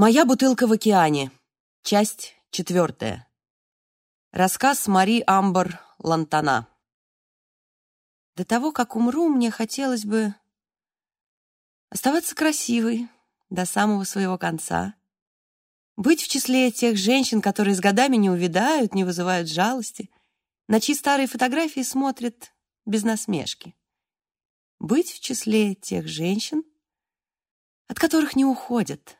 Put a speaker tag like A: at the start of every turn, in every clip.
A: Моя бутылка в океане. Часть четвертая. Рассказ Мари Амбар Лантана. До того, как умру, мне хотелось бы оставаться красивой до самого своего конца, быть в числе тех женщин, которые с годами не увядают, не вызывают жалости, на чьи старые фотографии смотрят без насмешки. Быть в числе тех женщин, от которых не уходят.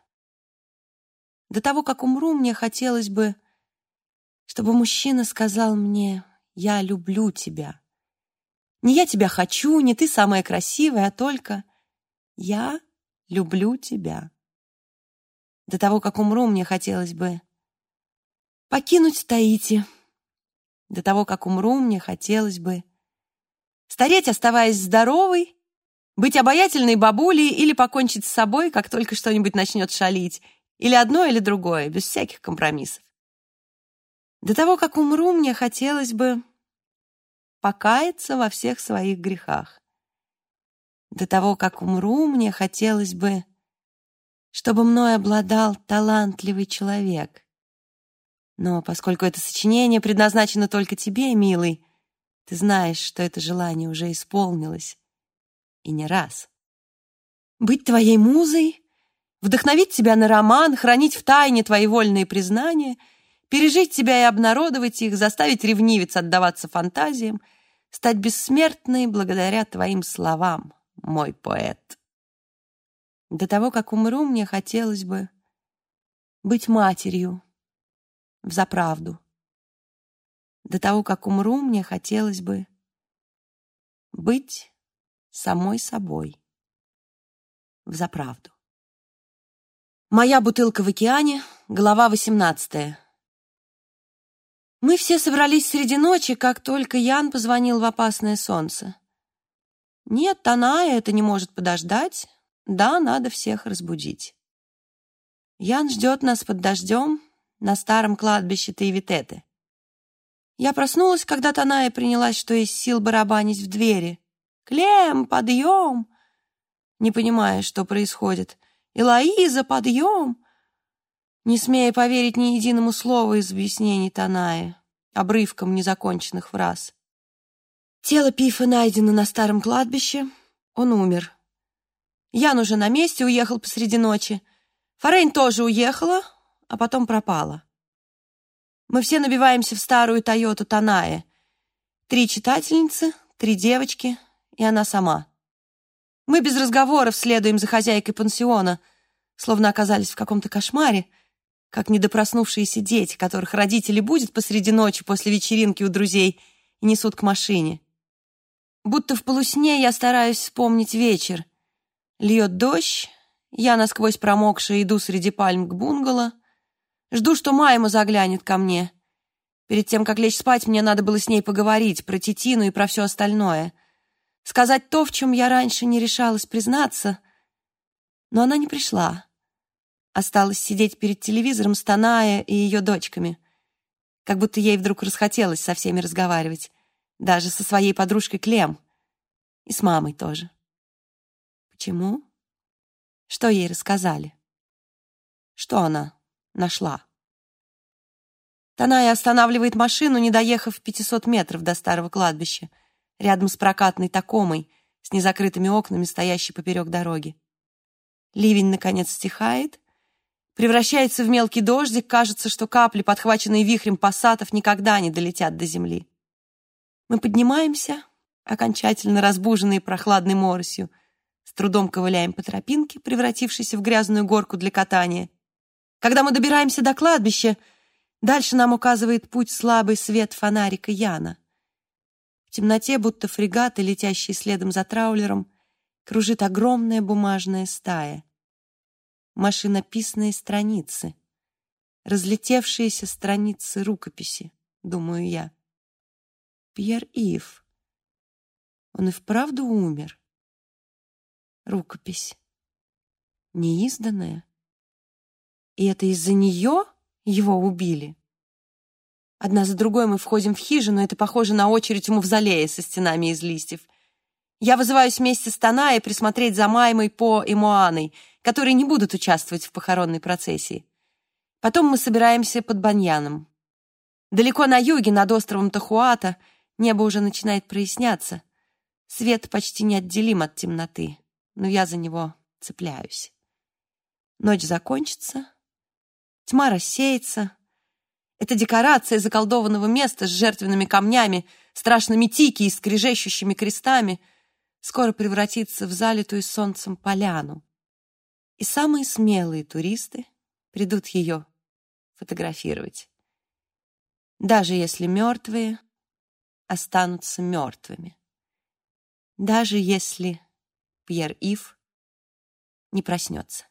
A: До того, как умру, мне хотелось бы, чтобы мужчина сказал мне «Я люблю тебя». Не я тебя хочу, не ты самая красивая, а только «Я люблю тебя». До того, как умру, мне хотелось бы покинуть Таити. До того, как умру, мне хотелось бы стареть, оставаясь здоровой, быть обаятельной бабулей или покончить с собой, как только что-нибудь начнет шалить, или одно, или другое, без всяких компромиссов. До того, как умру, мне хотелось бы покаяться во всех своих грехах. До того, как умру, мне хотелось бы, чтобы мной обладал талантливый человек. Но поскольку это сочинение предназначено только тебе, милый, ты знаешь, что это желание уже исполнилось. И не раз. Быть твоей музой, вдохновить тебя на роман, хранить в тайне твои вольные признания, пережить тебя и обнародовать их, заставить ревнивец отдаваться фантазиям, стать бессмертной благодаря твоим словам, мой поэт. До того, как умру, мне хотелось бы быть матерью, взаправду. До того, как умру, мне хотелось бы быть самой собой, взаправду. Моя бутылка в океане, глава 18. Мы все собрались среди ночи, как только Ян позвонил в опасное солнце. Нет, Таная это не может подождать. Да, надо всех разбудить. Ян ждет нас под дождем на старом кладбище Тейвитеты. Я проснулась, когда Таная принялась, что из сил барабанить в двери. «Клем, подъем!» Не понимая, что происходит. «Элоиза, подъем!» Не смея поверить ни единому слову из объяснений Танаи, обрывком незаконченных фраз. Тело Пифа найдено на старом кладбище. Он умер. Ян уже на месте, уехал посреди ночи. Форейн тоже уехала, а потом пропала. Мы все набиваемся в старую Тойоту Танаe. Три читательницы, три девочки и она сама. Мы без разговоров следуем за хозяйкой пансиона, словно оказались в каком-то кошмаре, как недопроснувшиеся дети, которых родители будут посреди ночи после вечеринки у друзей и несут к машине. Будто в полусне я стараюсь вспомнить вечер. Льет дождь, я насквозь промокшая иду среди пальм к бунгало. Жду, что Майма заглянет ко мне. Перед тем, как лечь спать, мне надо было с ней поговорить про Титину и про все остальное — сказать то, в чем я раньше не решалась признаться, но она не пришла. Осталась сидеть перед телевизором с Таная и ее дочками, как будто ей вдруг расхотелось со всеми разговаривать, даже со своей подружкой Клем и с мамой тоже. Почему? Что ей рассказали? Что она нашла? Таная останавливает машину, не доехав 500 метров до старого кладбища рядом с прокатной такомой, с незакрытыми окнами, стоящей поперек дороги. Ливень, наконец, стихает, превращается в мелкий дождик, кажется, что капли, подхваченные вихрем пассатов, никогда не долетят до земли. Мы поднимаемся, окончательно разбуженные прохладной моросью, с трудом ковыляем по тропинке, превратившейся в грязную горку для катания. Когда мы добираемся до кладбища, дальше нам указывает путь слабый свет фонарика Яна. В темноте, будто фрегаты, летящие следом за траулером, кружит огромная бумажная стая. Машинописные страницы, разлетевшиеся страницы рукописи, думаю я. Пьер Ив. Он и вправду умер. Рукопись. Неизданная. И это из-за нее его убили? Одна за другой мы входим в хижину, это похоже на очередь у мавзолея со стенами из листьев. Я вызываюсь вместе с Танаей присмотреть за Маймой, По и Моаной, которые не будут участвовать в похоронной процессии. Потом мы собираемся под Баньяном. Далеко на юге, над островом Тахуата, небо уже начинает проясняться. Свет почти неотделим от темноты, но я за него цепляюсь. Ночь закончится, тьма рассеется. Это декорация заколдованного места с жертвенными камнями, страшными тики и скрежещущими крестами скоро превратится в залитую солнцем поляну. И самые смелые туристы придут ее фотографировать. Даже если мертвые останутся мертвыми. Даже если Пьер Ив не проснется.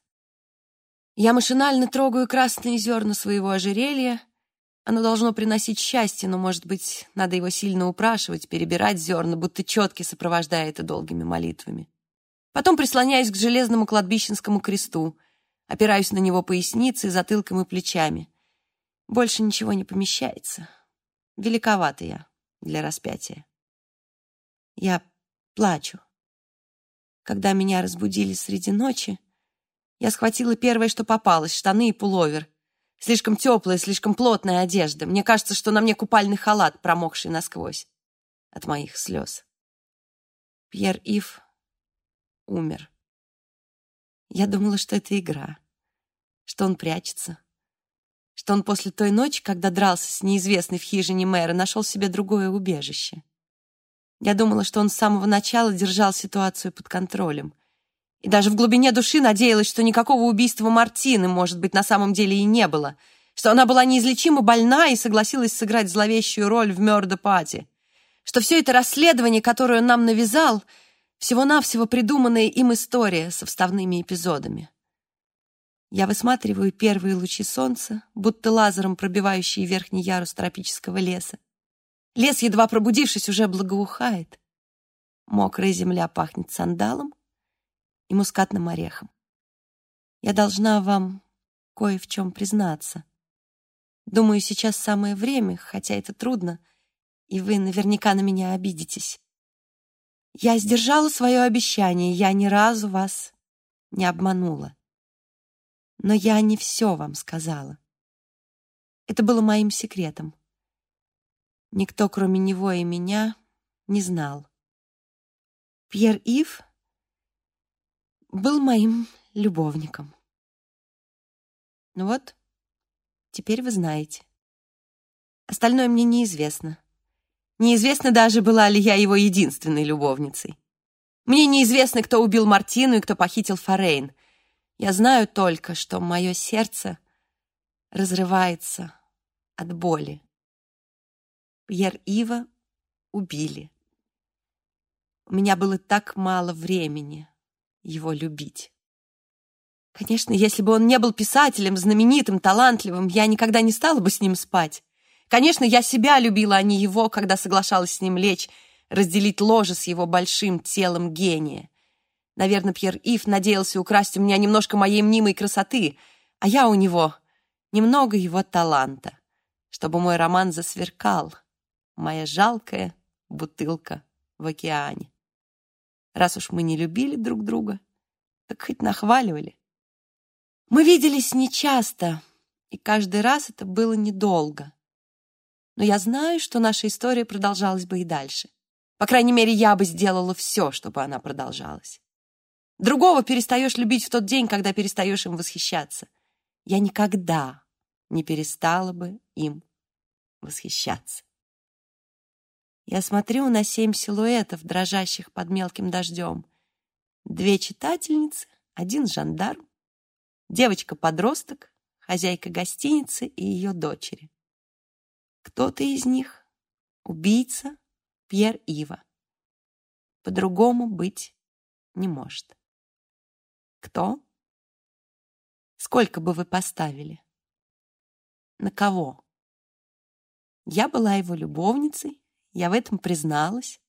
A: Я машинально трогаю красные зерна своего ожерелья. Оно должно приносить счастье, но, может быть, надо его сильно упрашивать, перебирать зерна, будто четки сопровождая это долгими молитвами. Потом прислоняюсь к железному кладбищенскому кресту, опираюсь на него поясницей, затылком и плечами. Больше ничего не помещается. Великовата я для распятия. Я плачу. Когда меня разбудили среди ночи, я схватила первое, что попалось, штаны и пуловер. Слишком теплая, слишком плотная одежда. Мне кажется, что на мне купальный халат, промокший насквозь от моих слез. Пьер Ив умер. Я думала, что это игра, что он прячется, что он после той ночи, когда дрался с неизвестной в хижине мэра, нашел себе другое убежище. Я думала, что он с самого начала держал ситуацию под контролем — и даже в глубине души надеялась, что никакого убийства Мартины, может быть, на самом деле и не было, что она была неизлечимо больна и согласилась сыграть зловещую роль в Мёрдо-Пати, что все это расследование, которое он нам навязал, всего-навсего придуманная им история со вставными эпизодами. Я высматриваю первые лучи солнца, будто лазером пробивающие верхний ярус тропического леса. Лес, едва пробудившись, уже благоухает. Мокрая земля пахнет сандалом, и мускатным орехом. Я должна вам кое в чем признаться. Думаю, сейчас самое время, хотя это трудно, и вы наверняка на меня обидитесь. Я сдержала свое обещание, я ни разу вас не обманула. Но я не все вам сказала. Это было моим секретом. Никто, кроме него и меня, не знал. Пьер Ив был моим любовником. Ну вот, теперь вы знаете. Остальное мне неизвестно. Неизвестно даже, была ли я его единственной любовницей. Мне неизвестно, кто убил Мартину и кто похитил Форейн. Я знаю только, что мое сердце разрывается от боли. Пьер Ива убили. У меня было так мало времени, его любить. Конечно, если бы он не был писателем, знаменитым, талантливым, я никогда не стала бы с ним спать. Конечно, я себя любила, а не его, когда соглашалась с ним лечь, разделить ложе с его большим телом гения. Наверное, Пьер Ив надеялся украсть у меня немножко моей мнимой красоты, а я у него немного его таланта, чтобы мой роман засверкал, моя жалкая бутылка в океане. Раз уж мы не любили друг друга, так хоть нахваливали. Мы виделись нечасто, и каждый раз это было недолго. Но я знаю, что наша история продолжалась бы и дальше. По крайней мере, я бы сделала все, чтобы она продолжалась. Другого перестаешь любить в тот день, когда перестаешь им восхищаться. Я никогда не перестала бы им восхищаться. Я смотрю на семь силуэтов, дрожащих под мелким дождем. Две читательницы, один жандарм, девочка-подросток, хозяйка гостиницы и ее дочери. Кто-то из них — убийца Пьер Ива. По-другому быть не может. Кто? Сколько бы вы поставили? На кого? Я была его любовницей, я в этом призналась.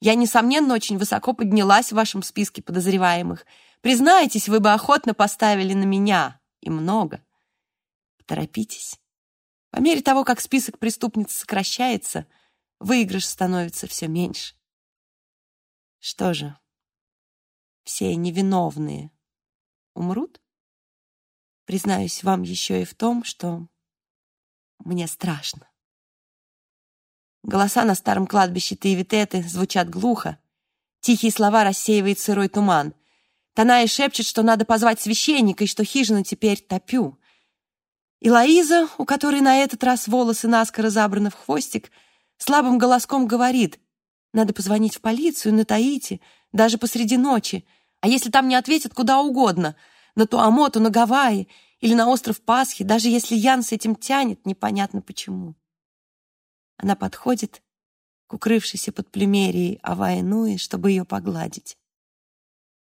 A: Я, несомненно, очень высоко поднялась в вашем списке подозреваемых. Признайтесь, вы бы охотно поставили на меня. И много. Поторопитесь. По мере того, как список преступниц сокращается, выигрыш становится все меньше. Что же, все невиновные умрут? Признаюсь вам еще и в том, что мне страшно. Голоса на старом кладбище Таевитеты звучат глухо. Тихие слова рассеивает сырой туман. Таная шепчет, что надо позвать священника и что хижина теперь топю. И Лоиза, у которой на этот раз волосы наскоро забраны в хвостик, слабым голоском говорит, надо позвонить в полицию на Таити, даже посреди ночи, а если там не ответят, куда угодно, на Туамоту, на Гавайи или на остров Пасхи, даже если Ян с этим тянет, непонятно почему. Она подходит к укрывшейся под плюмерией Аваи чтобы ее погладить.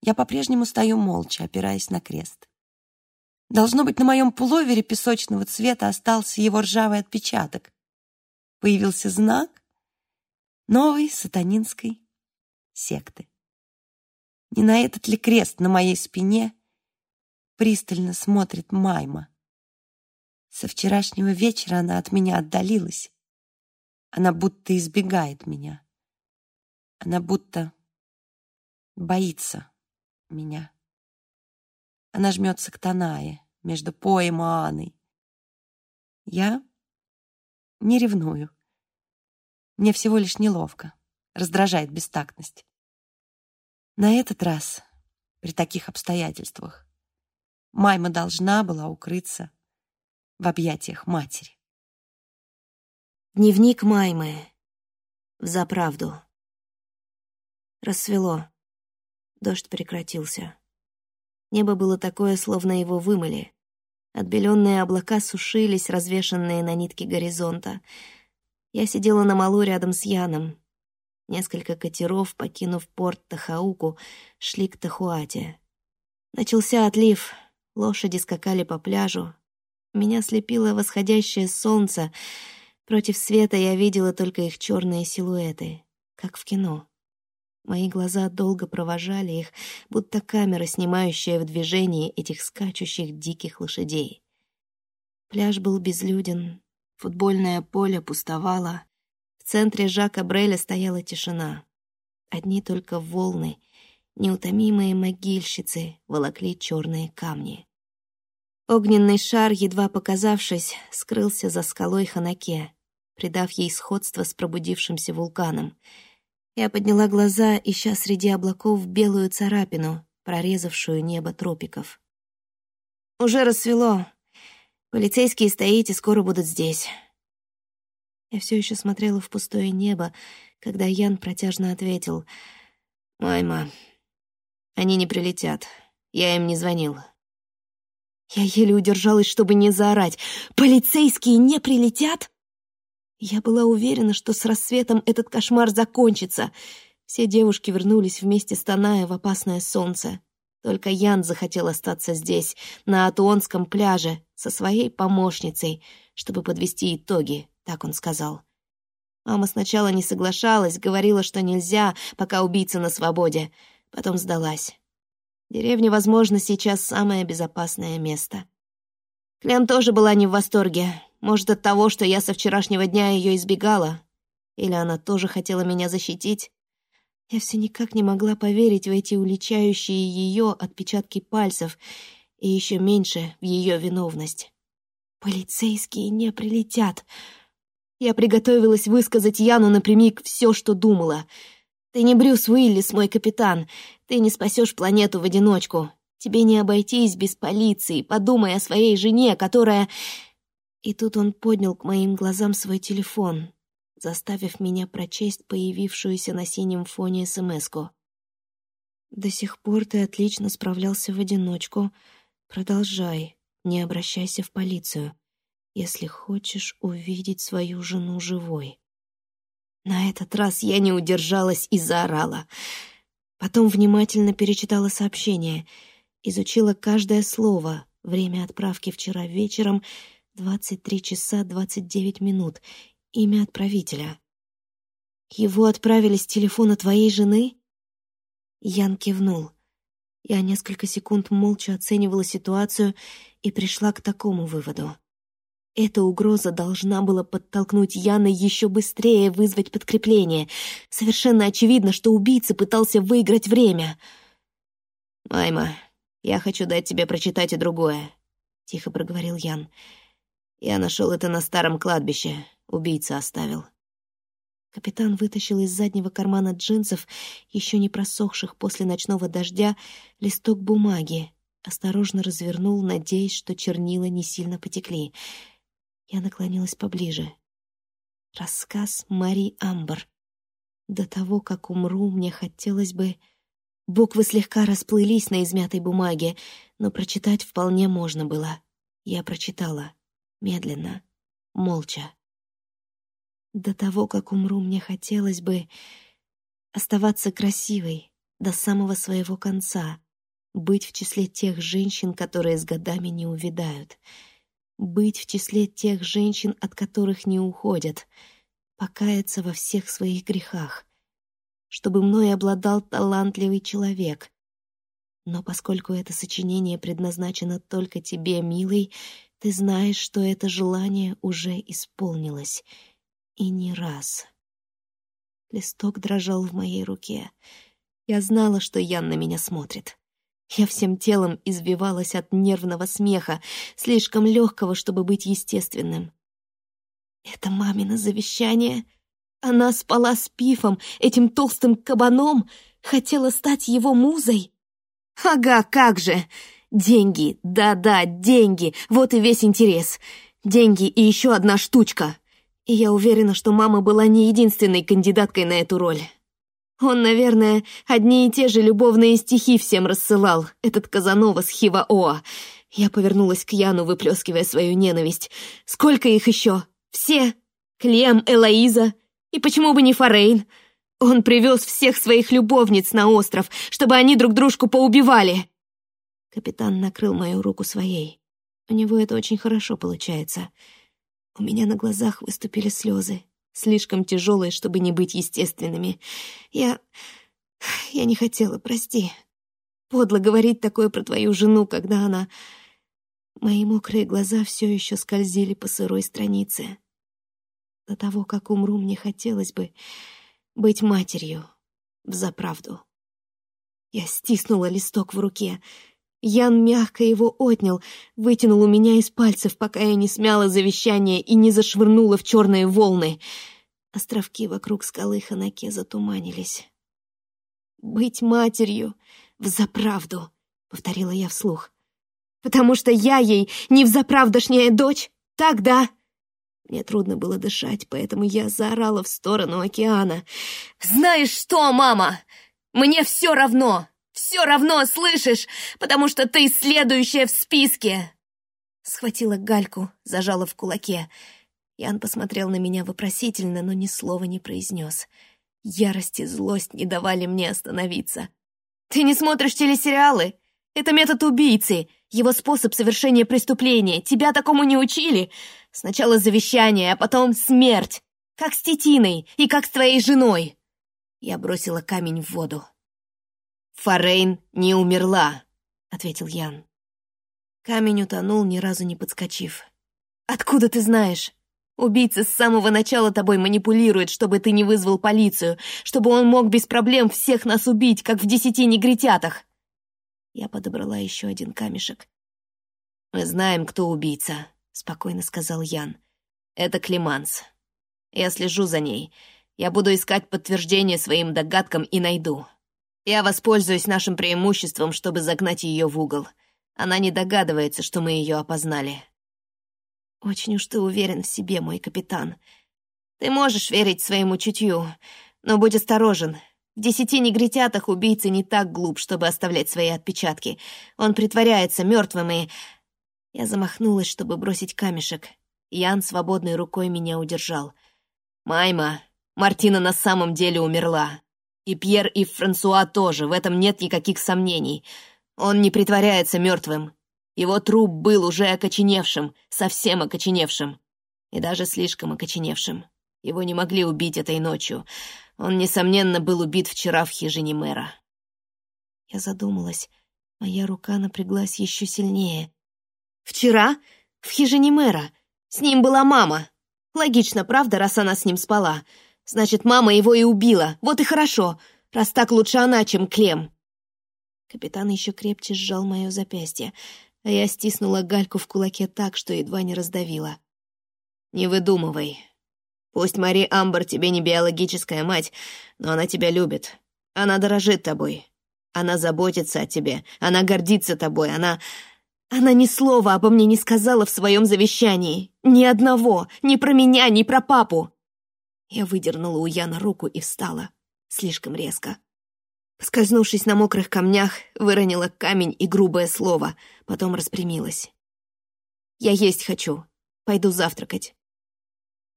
A: Я по-прежнему стою молча, опираясь на крест. Должно быть, на моем пуловере песочного цвета остался его ржавый отпечаток. Появился знак новой сатанинской секты. Не на этот ли крест на моей спине пристально смотрит Майма? Со вчерашнего вечера она от меня отдалилась. Она будто избегает меня. Она будто боится меня. Она жмется к Танае между Поем и Аной. Я не ревную. Мне всего лишь неловко, раздражает бестактность. На этот раз, при таких обстоятельствах, Майма должна была укрыться в объятиях матери.
B: Дневник Маймы. Взаправду. Рассвело. Дождь прекратился. Небо было такое, словно его вымыли. Отбеленные облака сушились, развешанные на нитке горизонта. Я сидела на малу рядом с Яном. Несколько катеров, покинув порт Тахауку, шли к Тахуате. Начался отлив, лошади скакали по пляжу. Меня слепило восходящее солнце — Против света я видела только их черные силуэты, как в кино. Мои глаза долго провожали их, будто камера, снимающая в движении этих скачущих диких лошадей. Пляж был безлюден, футбольное поле пустовало. В центре Жака Бреля стояла тишина. Одни только волны, неутомимые могильщицы, волокли черные камни. Огненный шар, едва показавшись, скрылся за скалой Ханаке придав ей сходство с пробудившимся вулканом. Я подняла глаза, ища среди облаков белую царапину, прорезавшую небо тропиков. «Уже рассвело. Полицейские стоите, скоро будут здесь». Я все еще смотрела в пустое небо, когда Ян протяжно ответил. «Майма, они не прилетят. Я им не звонил». Я еле удержалась, чтобы не заорать. «Полицейские не прилетят?» Я была уверена, что с рассветом этот кошмар закончится. Все девушки вернулись вместе с Таная в опасное солнце. Только Ян захотел остаться здесь, на Атуонском пляже, со своей помощницей, чтобы подвести итоги, так он сказал. Мама сначала не соглашалась, говорила, что нельзя, пока убийца на свободе. Потом сдалась. Деревня, возможно, сейчас самое безопасное место. Клем тоже была не в восторге. Может, от того, что я со вчерашнего дня ее избегала? Или она тоже хотела меня защитить? Я все никак не могла поверить в эти уличающие ее отпечатки пальцев и еще меньше в ее виновность. Полицейские не прилетят. Я приготовилась высказать Яну напрямик все, что думала. Ты не Брюс Уиллис, мой капитан. Ты не спасешь планету в одиночку. Тебе не обойтись без полиции. Подумай о своей жене, которая... И тут он поднял к моим глазам свой телефон, заставив меня прочесть появившуюся на синем фоне СМС-ку. «До сих пор ты отлично справлялся в одиночку. Продолжай, не обращайся в полицию, если хочешь увидеть свою жену живой». На этот раз я не удержалась и заорала. Потом внимательно перечитала сообщение, изучила каждое слово, время отправки вчера вечером — 23 часа 29 минут. Имя отправителя. Его отправили с телефона твоей жены? Ян кивнул. Я несколько секунд молча оценивала ситуацию и пришла к такому выводу. Эта угроза должна была подтолкнуть Яна еще быстрее вызвать подкрепление. Совершенно очевидно, что убийца пытался выиграть время. «Майма, «Я хочу дать тебе прочитать и другое», — тихо проговорил Ян. «Я нашел это на старом кладбище. Убийца оставил». Капитан вытащил из заднего кармана джинсов, еще не просохших после ночного дождя, листок бумаги, осторожно развернул, надеясь, что чернила не сильно потекли. Я наклонилась поближе. Рассказ Мари Амбер. До того, как умру, мне хотелось бы... Буквы слегка расплылись на измятой бумаге, но прочитать вполне можно было. Я прочитала. Медленно. Молча. До того, как умру, мне хотелось бы оставаться красивой до самого своего конца, быть в числе тех женщин, которые с годами не увядают, быть в числе тех женщин, от которых не уходят, покаяться во всех своих грехах, чтобы мной обладал талантливый человек. Но поскольку это сочинение предназначено только тебе, милый, ты знаешь, что это желание уже исполнилось — и не раз. Листок дрожал в моей руке. Я знала, что Ян на меня смотрит. Я всем телом извивалась от нервного смеха, слишком легкого, чтобы быть естественным. Это мамино завещание. Она спала с Пифом, этим толстым кабаном, хотела стать его музой. Ага, как же! Деньги, да-да, деньги, вот и весь интерес. Деньги и еще одна штучка. И я уверена, что мама была не единственной кандидаткой на эту роль. Он, наверное, одни и те же любовные стихи всем рассылал, этот Казанова с Хива-Оа. Я повернулась к Яну, выплескивая свою ненависть. «Сколько их еще? Все? Клем, Элоиза? И почему бы не Форейн? Он привез всех своих любовниц на остров, чтобы они друг дружку поубивали!» Капитан накрыл мою руку своей. У него это очень хорошо получается — у меня на глазах выступили слезы, слишком тяжелые, чтобы не быть естественными. Я... я не хотела, прости. Подло говорить такое про твою жену, когда она... Мои мокрые глаза все еще скользили по сырой странице. До того, как умру, мне хотелось бы быть матерью, взаправду. Я стиснула листок в руке, Ян мягко его отнял, вытянул у меня из пальцев, пока я не смяла завещание и не зашвырнула в черные волны. Островки вокруг скалы Ханаке затуманились. «Быть матерью взаправду», — повторила я вслух. «Потому что я ей не взаправдошняя дочь, так да?» Мне трудно было дышать, поэтому я заорала в сторону океана. «Знаешь что, мама? Мне все равно! Все равно, слышишь? Потому что ты следующая в списке!» Схватила гальку, зажала в кулаке. Ян посмотрел на меня вопросительно, но ни слова не произнес. Ярость и злость не давали мне остановиться. «Ты не смотришь телесериалы? Это метод убийцы, его способ совершения преступления. Тебя такому не учили? Сначала завещание, а потом смерть. Как с Титиной и как с твоей женой!» Я бросила камень в воду. «Форейн не умерла», — ответил Ян. Камень утонул, ни разу не подскочив. «Откуда ты знаешь? Убийца с самого начала тобой манипулирует, чтобы ты не вызвал полицию, чтобы он мог без проблем всех нас убить, как в десяти негритятах». Я подобрала еще один камешек. «Мы знаем, кто убийца», — спокойно сказал Ян. «Это Климанс. Я слежу за ней. Я буду искать подтверждение своим догадкам и найду. Я воспользуюсь нашим преимуществом, чтобы загнать ее в угол. Она не догадывается, что мы ее опознали. Очень уж ты уверен в себе, мой капитан. Ты можешь верить своему чутью, но будь осторожен. В десяти негритятах убийца не так глуп, чтобы оставлять свои отпечатки. Он притворяется мертвым и... Я замахнулась, чтобы бросить камешек. Ян свободной рукой меня удержал. «Майма, Мартина на самом деле умерла. И Пьер, и Франсуа тоже, в этом нет никаких сомнений. Он не притворяется мертвым. Его труп был уже окоченевшим, совсем окоченевшим. И даже слишком окоченевшим. Его не могли убить этой ночью. Он, несомненно, был убит вчера в хижине мэра. Я задумалась. Моя рука напряглась еще сильнее. «Вчера? В хижине мэра. С ним была мама. Логично, правда, раз она с ним спала?» Значит, мама его и убила. Вот и хорошо. Раз так лучше она, чем Клем. Капитан еще крепче сжал мое запястье, а я стиснула гальку в кулаке так, что едва не раздавила. «Не выдумывай. Пусть Мари Амбер тебе не биологическая мать, но она тебя любит. Она дорожит тобой. Она заботится о тебе. Она гордится тобой. Она... Она ни слова обо мне не сказала в своем завещании. Ни одного. Ни про меня, ни про папу. Я выдернула у Яна руку и встала. Слишком резко. Скользнувшись на мокрых камнях, выронила камень и грубое слово, потом распрямилась. «Я есть хочу. Пойду завтракать.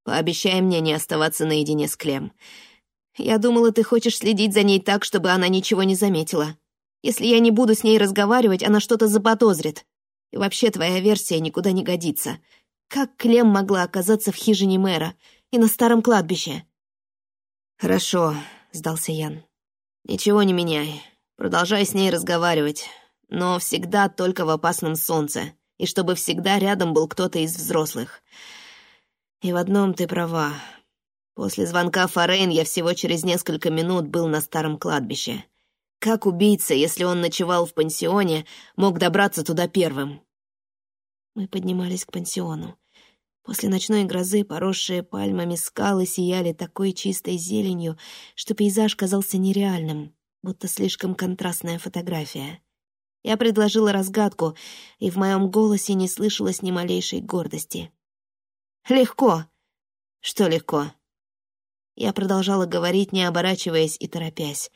B: Пообещай мне не оставаться наедине с Клем. Я думала, ты хочешь следить за ней так, чтобы она ничего не заметила. Если я не буду с ней разговаривать, она что-то заподозрит. И вообще твоя версия никуда не годится. Как Клем могла оказаться в хижине мэра и на старом кладбище?» «Хорошо», — сдался Ян. «Ничего не меняй. Продолжай с ней разговаривать. Но всегда только в опасном солнце. И чтобы всегда рядом был кто-то из взрослых. И в одном ты права. После звонка Форейн я всего через несколько минут был на старом кладбище. Как убийца, если он ночевал в пансионе, мог добраться туда первым?» Мы поднимались к пансиону. После ночной грозы поросшие пальмами скалы сияли такой чистой зеленью, что пейзаж казался нереальным, будто слишком контрастная фотография. Я предложила разгадку, и в моем голосе не слышалось ни малейшей гордости. «Легко!» «Что легко?» Я продолжала говорить, не оборачиваясь и торопясь.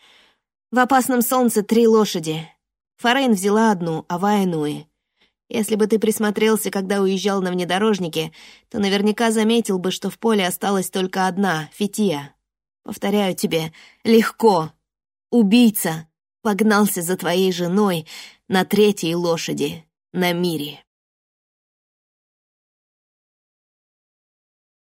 B: «В опасном солнце три лошади. Форейн взяла одну, а Вайнуи. Если бы ты присмотрелся, когда уезжал на внедорожнике, то наверняка заметил бы, что в поле осталась только одна — Фития. Повторяю тебе, легко. Убийца погнался за твоей женой на третьей лошади на мире.